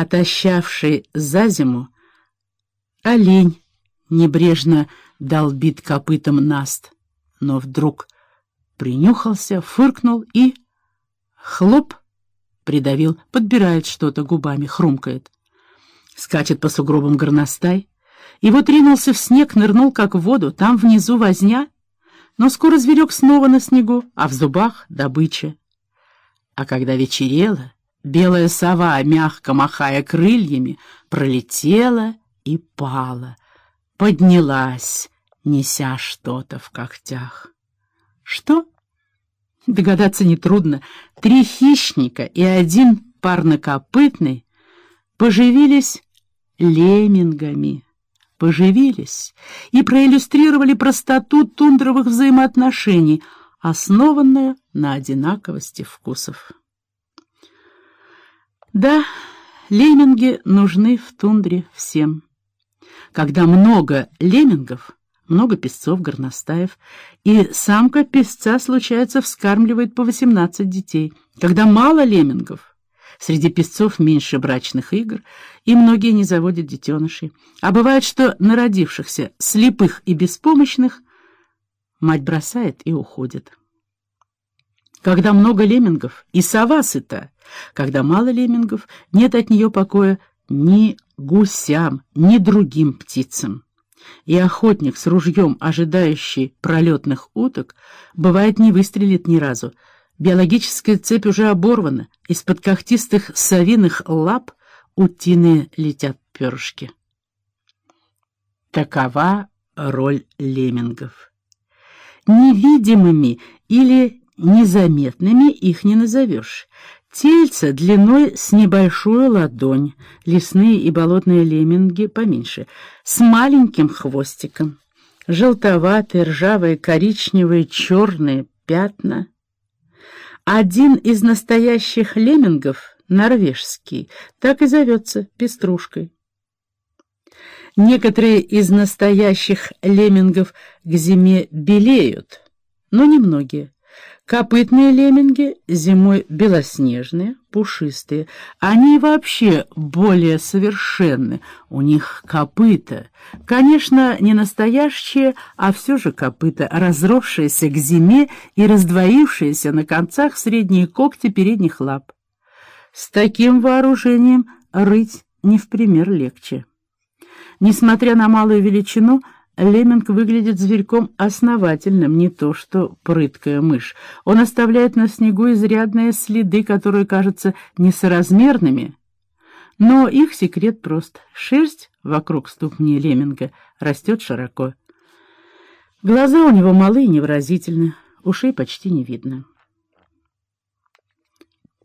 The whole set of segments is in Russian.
отощавший за зиму, олень небрежно долбит копытом наст, но вдруг принюхался, фыркнул и... Хлоп! Придавил, подбирает что-то губами, хрумкает. Скачет по сугробам горностай. И вот ринулся в снег, нырнул как в воду, там внизу возня. Но скоро зверек снова на снегу, а в зубах добыча. А когда вечерело, белая сова, мягко махая крыльями, пролетела и пала, поднялась, неся что-то в когтях. Что? Догадаться нетрудно. Три хищника и один парнокопытный поживились леммингами. Поживились и проиллюстрировали простоту тундровых взаимоотношений, основанную на одинаковости вкусов. Да, лемминги нужны в тундре всем. Когда много леммингов, много песцов-горностаев, и самка песца, случается, вскармливает по 18 детей. Когда мало леммингов, среди песцов меньше брачных игр, и многие не заводят детенышей. А бывает, что народившихся, слепых и беспомощных, мать бросает и уходит. Когда много леммингов, и сова сыта. Когда мало леммингов, нет от нее покоя ни гусям, ни другим птицам и охотник с ружьем, ожидающий пролетных уток, бывает не выстрелит ни разу. Биологическая цепь уже оборвана, из-под когтистых совиных лап утиные летят перышки. Такова роль леммингов. Невидимыми или незаметными их не назовешь. Тельца длиной с небольшую ладонь, лесные и болотные лемминги поменьше, с маленьким хвостиком, желтоватые, ржавые, коричневые, черные пятна. Один из настоящих леммингов, норвежский, так и зовется пеструшкой. Некоторые из настоящих леммингов к зиме белеют, но немногие. Копытные лемминги зимой белоснежные, пушистые. Они вообще более совершенны. У них копыта. Конечно, не настоящие, а все же копыта, разросшиеся к зиме и раздвоившиеся на концах средние когти передних лап. С таким вооружением рыть не в пример легче. Несмотря на малую величину, Леминг выглядит зверьком основательным, не то что прыткая мышь. Он оставляет на снегу изрядные следы, которые кажутся несоразмерными. Но их секрет прост. Шерсть вокруг ступни Леминга растет широко. Глаза у него малые и невыразительны, ушей почти не видно.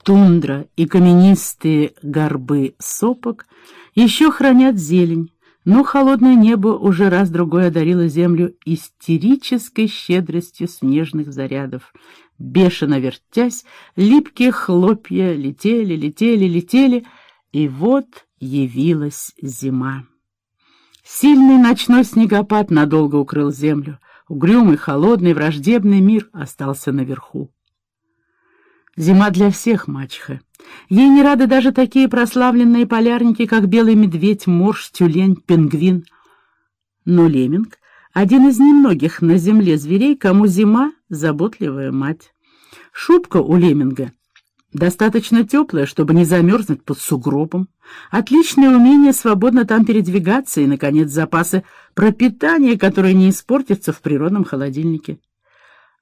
Тундра и каменистые горбы сопок еще хранят зелень, но холодное небо уже раз-другой одарило землю истерической щедростью снежных зарядов. Бешено вертясь, липкие хлопья летели, летели, летели, и вот явилась зима. Сильный ночной снегопад надолго укрыл землю. Угрюмый, холодный, враждебный мир остался наверху. Зима для всех, мачеха. Ей не рады даже такие прославленные полярники, как белый медведь, морж, тюлень, пингвин. Но леминг — один из немногих на земле зверей, кому зима — заботливая мать. Шубка у леминга достаточно теплая, чтобы не замерзнуть под сугробом. Отличное умение свободно там передвигаться и, наконец, запасы пропитания, которые не испортятся в природном холодильнике.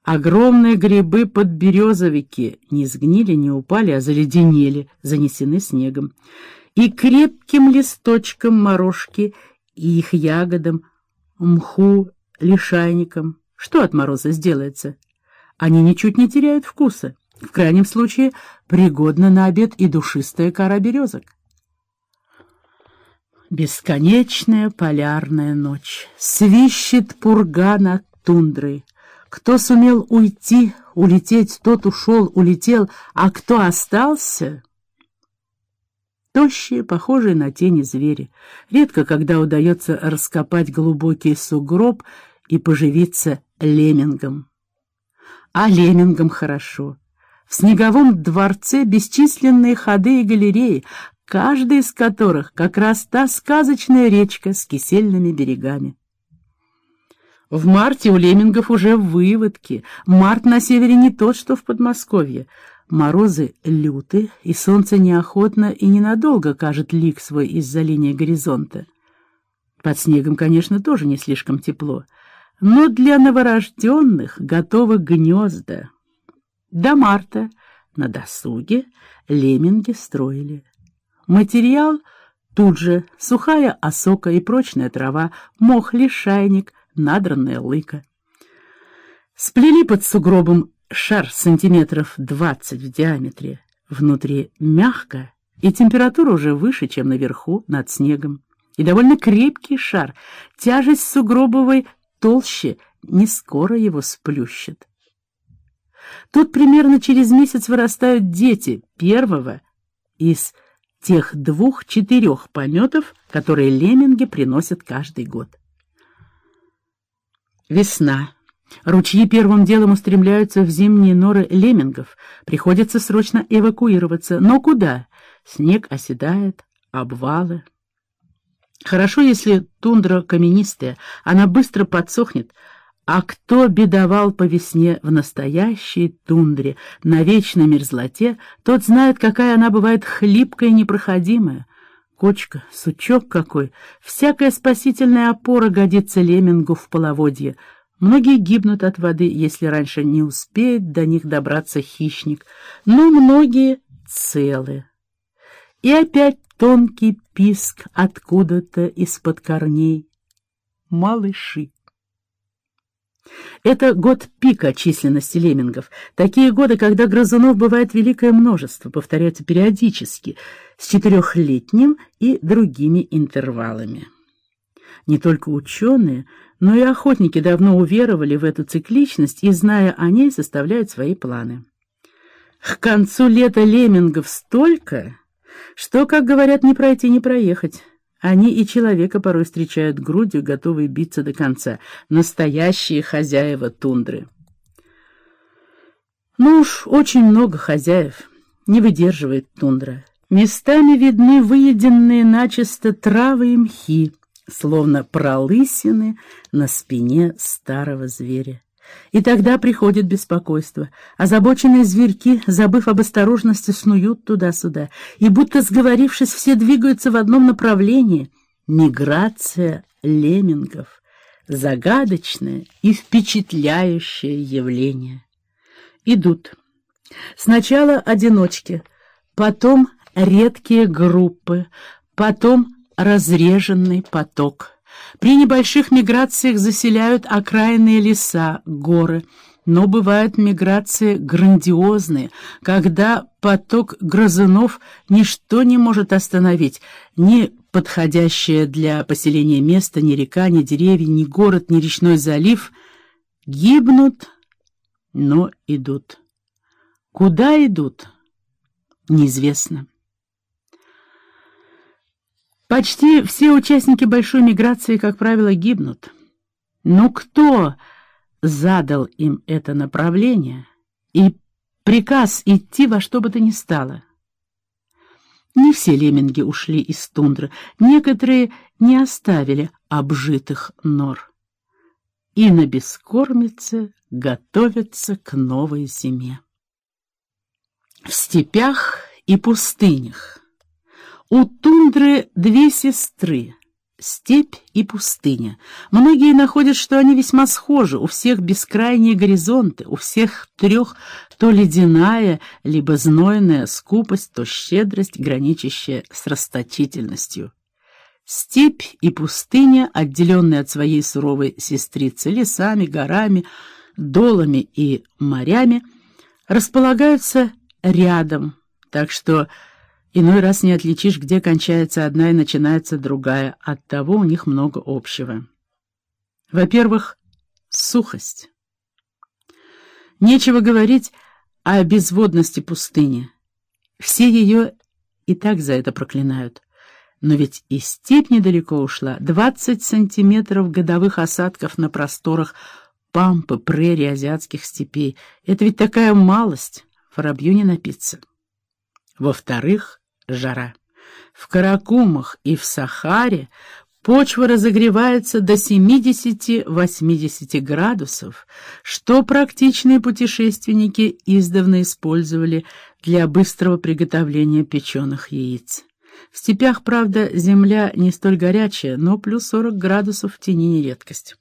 Огромные грибы подберезовики не сгнили, не упали, а заледенели, занесены снегом. И крепким листочком морожки, и их ягодам, мху, лишайникам. Что от мороза сделается? Они ничуть не теряют вкуса. В крайнем случае, пригодна на обед и душистая кора березок. Бесконечная полярная ночь. Свищет пурга над тундрой. Кто сумел уйти, улететь, тот ушел, улетел, а кто остался... Тощие, похожие на тени звери. Редко, когда удается раскопать глубокий сугроб и поживиться леммингом. А леммингам хорошо. В снеговом дворце бесчисленные ходы и галереи, каждый из которых как раз та сказочная речка с кисельными берегами. В марте у леммингов уже выводки. Март на севере не тот, что в Подмосковье. Морозы люты, и солнце неохотно и ненадолго кажет лик свой из-за линии горизонта. Под снегом, конечно, тоже не слишком тепло, но для новорожденных готовы гнезда. До марта на досуге лемминги строили. Материал тут же сухая осока и прочная трава, мох, лишайник, надранная лыка. Сплели под сугробом шар сантиметров двадцать в диаметре. Внутри мягко, и температура уже выше, чем наверху, над снегом и довольно крепкий шар. Тяжесть сугробовой толще, не скоро его сплющит. Тут примерно через месяц вырастают дети первого из тех двух-четырех пометов, которые лемминги приносят каждый год. Весна. Ручьи первым делом устремляются в зимние норы леммингов. Приходится срочно эвакуироваться. Но куда? Снег оседает, обвалы. Хорошо, если тундра каменистая, она быстро подсохнет, а кто бедовал по весне в настоящей тундре, на вечной мерзлоте, тот знает, какая она бывает хлипкая и непроходимая. Кочка, сучок какой, всякая спасительная опора годится леммингу в половодье. Многие гибнут от воды, если раньше не успеет до них добраться хищник, но многие целы. И опять тонкий писк откуда-то из-под корней. Малыши. Это год пика численности леммингов. Такие годы, когда грызунов бывает великое множество, повторяются периодически, с четырехлетним и другими интервалами. Не только ученые, но и охотники давно уверовали в эту цикличность и, зная о ней, составляют свои планы. К концу лета леммингов столько что, как говорят, не пройти, не проехать. Они и человека порой встречают грудью, готовые биться до конца. Настоящие хозяева тундры. Ну уж, очень много хозяев. Не выдерживает тундра. Местами видны выеденные начисто травы и мхи, словно пролысины на спине старого зверя. И тогда приходит беспокойство. Озабоченные зверьки, забыв об осторожности, снуют туда-сюда, и, будто сговорившись, все двигаются в одном направлении. Миграция леммингов. Загадочное и впечатляющее явление. Идут. Сначала одиночки, потом редкие группы, потом разреженный поток. При небольших миграциях заселяют окраинные леса, горы, но бывают миграции грандиозные, когда поток грызунов ничто не может остановить, ни подходящее для поселения место, ни река, ни деревья, ни город, ни речной залив, гибнут, но идут. Куда идут? Неизвестно. Почти все участники большой миграции, как правило, гибнут. Но кто задал им это направление и приказ идти во что бы то ни стало? Не все лемминги ушли из тундры, некоторые не оставили обжитых нор. И на бескормице готовятся к новой зиме. В степях и пустынях у тундры две сестры — степь и пустыня. Многие находят, что они весьма схожи, у всех бескрайние горизонты, у всех трех то ледяная, либо знойная скупость, то щедрость, граничащая с расточительностью. Степь и пустыня, отделенные от своей суровой сестрицы лесами, горами, долами и морями, располагаются рядом, так что Иной раз не отличишь, где кончается одна и начинается другая, оттого у них много общего. Во-первых, сухость. Нечего говорить о безводности пустыни. Все ее и так за это проклинают. Но ведь и степь недалеко ушла. Двадцать сантиметров годовых осадков на просторах пампы, прерий азиатских степей. Это ведь такая малость, воробью не напиться. Во-вторых, жара. В Каракумах и в Сахаре почва разогревается до 70-80 градусов, что практичные путешественники издавна использовали для быстрого приготовления печеных яиц. В степях, правда, земля не столь горячая, но плюс 40 градусов в тени не редкость.